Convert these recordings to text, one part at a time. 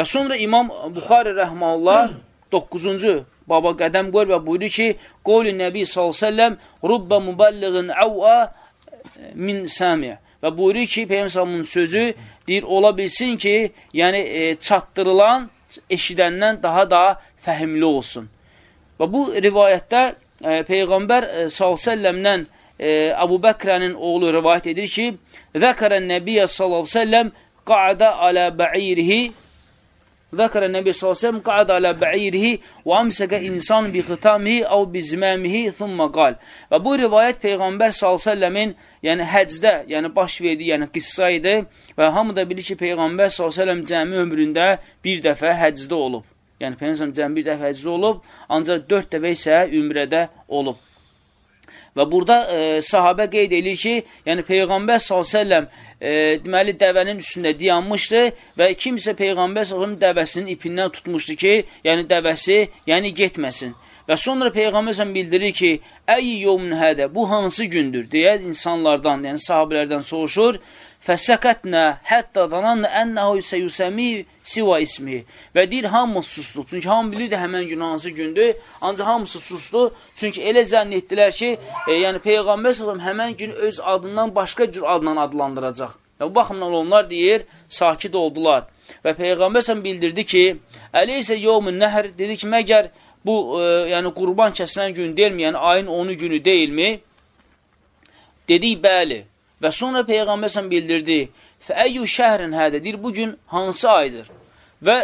Və sonra İmam Buxari rəhməllah 9-cu baba qədəm qoyur və buyurur ki, qovli Nəbi s.ə.v Rubbə mübəlliğin əvə min səmiyə. Və buyurur ki, Peyyəmsəmin sözü deyir, ola bilsin ki, yəni e, çatdırılan eşidəndən daha da fəhimli olsun. Və bu rivayətdə e, Peyğəmbər e, s.ə.v-dən e, Əbu Bəkrənin oğlu rivayət edir ki, Zəkərən Nəbiyyə s.ə.v qa'də alə bə'irihi ذكر النبي صلى الله عليه وسلم قعد على بعيره وامسك insan bi xitamihi aw bi zimamihi thumma qal. Və bu rivayət Peyğəmbər sallallahu yəni həcdə, yəni baş verdi, yəni qissa idi və hamı da bilir ki, Peyğəmbər sallallahu cəmi ömründə bir dəfə həcdə olub. Yəni Peyğəmbər cəmi bir dəfə həcdə olub, ancaq 4 dəfə isə ümrədə olub. Və burada e, sahabə qeyd edir ki, yəni Peyğəmbər s.ə.v e, deməli dəvənin üstündə dayanmışdı və kimsə Peyğəmbər s.ə.v dəvəsinin ipindən tutmuşdu ki, yəni dəvəsi yəni getməsin. Və sonra Peyğəmbər s.ə.v bildirir ki, əy yevmin hədə, bu hansı gündür, deyə insanlardan, yəni sahabələrdən soruşur. Fəsəkətnə hətta zananna ənəhu səyusəmi siva ismi. Və deyir, hamı susdu. Çünki hamı bilirdi həmən gün hansı gündür. Ancaq hamısı susdu. Çünki elə zənn etdilər ki, e, yəni Peyğəmbər s.ə.v həmən gün öz adından başqa cür adla adlandıracaq. Və bu baxımdan onlar deyir, sakit oldular. Və Peyğəmbər s.ə.v bildirdi ki, Əli isə yevmin nəhr, dedi ki, məgər bu, e, yəni qurban kəsilən gün deyilmi, yəni ayın 10 günü deyilmi? Dedik, bəli. Və sonra Peyğəmbər sən bildirdi, fəəyyü şəhrin hədə, deyir, bu gün hansı aydır? Və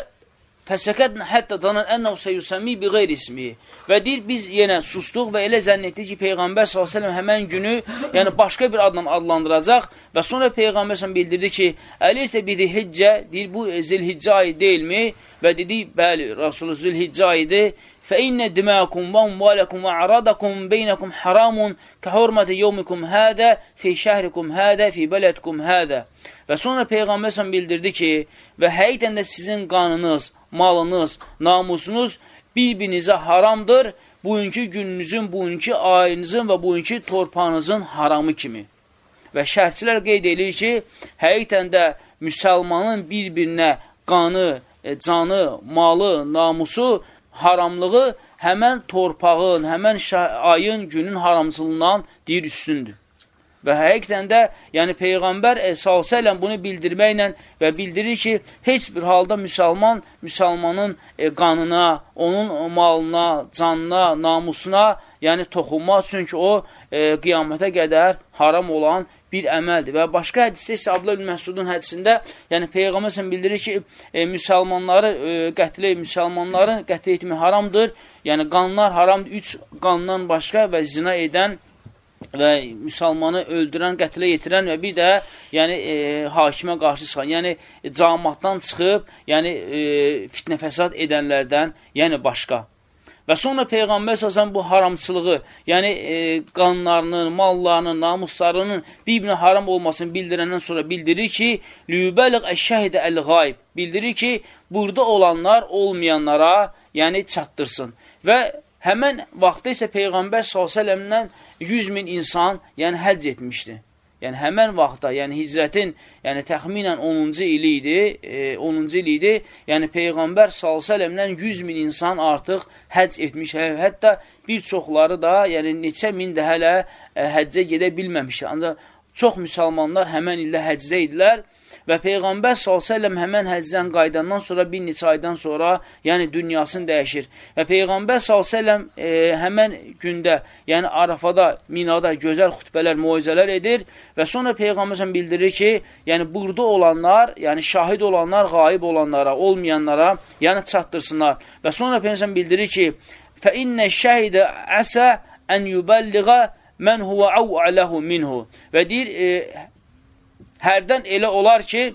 Fəsəkət hətta danan ənəv səyusəmi bi qeyr ismi. Və deyir, biz yenə sustuq və elə zənn etdik ki, Peyğəmbər s.ə.v həmən günü, yəni başqa bir adla adlandıracaq və sonra Peyğəmbər s.ə.v bildirdi ki, əleysə bidi hiccə, deyir, bu zilhiccə ayı deyilmi? Və dedi, bəli, Rasulü zilhiccə ayıdır. فإن دماءكم وأموالكم وأعراضكم بينكم حرام كحرمة يومكم هذا في şəhrikum هذا في بلدكم هذا. Və sonra Peyğəmbər sən bildirdi ki, və həqiqətən də sizin qanınız, malınız, namusunuz bir-birinizə haramdır, bugünkü gününüzün, bugünkü ayınızın və bugünkü torpağınızın haramı kimi. Və şərhçilər qeyd edir ki, həqiqətən də müsəlmanın bir-birinə qanı, e, canı, malı, namusu haramlığı həmən torpağın, həmən ayın, günün haramçılığından deyir üstündür. Və həqiqdən də, yəni Peyğəmbər s.ə.v bunu bildirməklə və bildirir ki, heç bir halda müsəlman, müsəlmanın e, qanına, onun malına, canına, namusuna, yəni toxunmaq, çünki o e, qiyamətə qədər haram olan bir əməldir. Və başqa hədisdə isə Abdullah ibn Məsudun hədisində, yəni Peyğəmbər sən bildirir ki, e, müsəlmanları e, qətlə, müsəlmanların qətlə etmək haramdır. Yəni qanlar haramdır. Üç qandan başqa və zina edən və müsəlmanı öldürən, qətlə yetirən və bir də yəni e, hakimə qarşı çıxan, yəni cəmaatdan çıxıb, yəni e, fitnə fəsad edənlərdən, yəni başqa. Və sonra Peyğəmbər səsən bu haramçılığı, yəni e, qanlarının, mallarının, namuslarının bir-birinə haram olmasını bildirəndən sonra bildirir ki, lübəliq əşşəhidə əl-qayb. Bildirir ki, burada olanlar olmayanlara, yəni çatdırsın. Və həmən vaxtda isə Peyğəmbər s.ə.v-dən 100 min insan, yəni həcc etmişdi. Yəni həmən vaxtda, yəni hicrətin, yəni təxminən 10-cu ili idi, e, 10-cu ili idi. Yəni Peyğəmbər s.ə.v-dən 100 min insan artıq həcc etmiş. Hə, hətta bir çoxları da, yəni neçə min də hələ ə, həccə gedə bilməmişdir. Ancaq çox müsəlmanlar həmən ildə həccdə idilər Və Peyğəmbər s.ə.v həmən həccdən qaydandan sonra bir neçə aydan sonra, yəni dünyasını dəyişir. Və Peyğəmbər s.ə.v e, həmən gündə, yəni Arafada, Minada gözəl xütbələr, muizələr edir və sonra Peyğəmbər s.ə.v bildirir ki, yəni burada olanlar, yəni şahid olanlar, qayib olanlara, olmayanlara, yəni çatdırsınlar. Və sonra Peyğəmbər bildirir ki, فَإِنَّ الشَّهِدَ əsə ən yubəlliğə mən huvə əv'ələhu minhu. Və deyir, e, hərdən elə olar ki,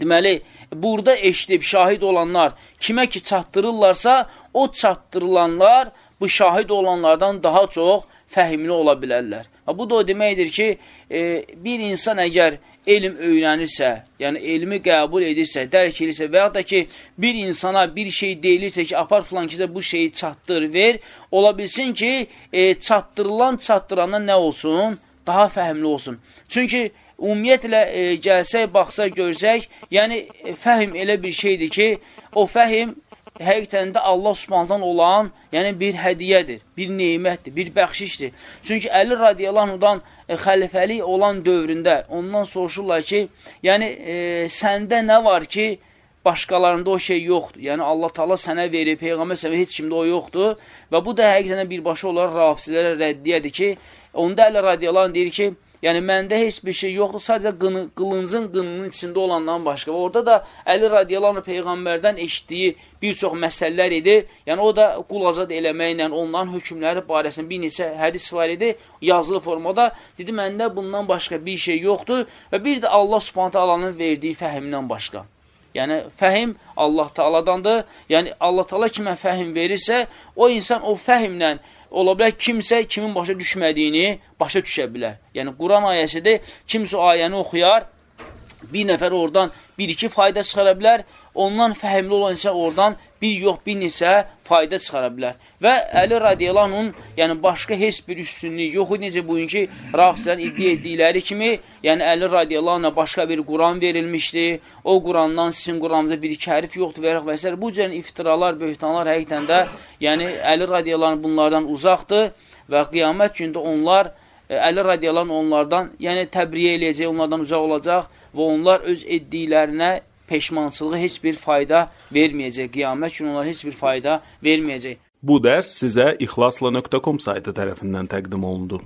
deməli, burada eşidib şahid olanlar kimə ki çatdırırlarsa, o çatdırılanlar bu şahid olanlardan daha çox fəhimli ola bilərlər. Bu da o deməkdir ki, e, bir insan əgər elm öyrənirsə, yəni elmi qəbul edirsə, dərk edirsə və yaxud da ki, bir insana bir şey deyilirsə ki, apar filan ki, bu şeyi çatdır, ver, ola bilsin ki, e, çatdırılan çatdırandan nə olsun? Daha fəhimli olsun. Çünki ümumiyyətlə e, gəlsək, baxsaq, görsək, yəni e, fəhim elə bir şeydir ki, o fəhim həqiqətən də Allah Subhanahu olan, yəni bir hədiyyədir, bir nemətdir, bir bəxşişdir. Çünki Əli radiyallahu e, xəlifəlik olan dövründə ondan soruşurlar ki, yəni e, səndə nə var ki, başqalarında o şey yoxdur. Yəni Allah Taala sənə verir, peyğəmbər sənə heç kimdə o yoxdur və bu da həqiqətən birbaşa olaraq rafizlərə rəddiyədir ki, onda Əli radiyallahu deyir ki, Yəni, məndə heç bir şey yoxdur, sadəcə qını, qılıncın qınının içində olandan başqa. Və orada da Əli radiyalarını Peyğəmbərdən eşitdiyi bir çox məsələlər idi. Yəni, o da qul azad eləməklə, onların hökmləri barəsində bir neçə hədis var idi, yazılı formada. Dedi, məndə bundan başqa bir şey yoxdur və bir də Allah subhanətə alanın verdiyi fəhimdən başqa. Yəni, fəhim Allah Taaladandır. Yəni, Allah Taala kimə fəhim verirsə, o insan o fəhimlə ola bilər kimsə kimin başa düşmədiyini başa düşə bilər. Yəni, Quran ayəsidir, kimsə ayəni oxuyar, bir nəfər oradan bir-iki fayda çıxara bilər, ondan fəhimli olan isə oradan bir yox, bir neçə fayda çıxara bilər. Və Əli radiyalanın, yəni başqa heç bir üstünlük yox necə bugünkü rafislərin iddia etdikləri kimi, yəni Əli radiyalanına başqa bir Quran verilmişdi, o Qurandan sizin Quranınızda bir-iki hərif yoxdur və, və s. Bu cürən iftiralar, böhtanlar həqiqətən də, yəni Əli radiyalanı bunlardan uzaqdır və qiyamət gündə onlar, e, Əli radiyalan onlardan, yəni təbriyə eləyəcək, onlardan uzaq olacaq və onlar öz etdiklərinə peşmançılığı heç bir fayda verməyəcək. Qiyamət günü onlara heç bir fayda verməyəcək. Bu dərs sizə ixlasla.com saytı tərəfindən təqdim olundu.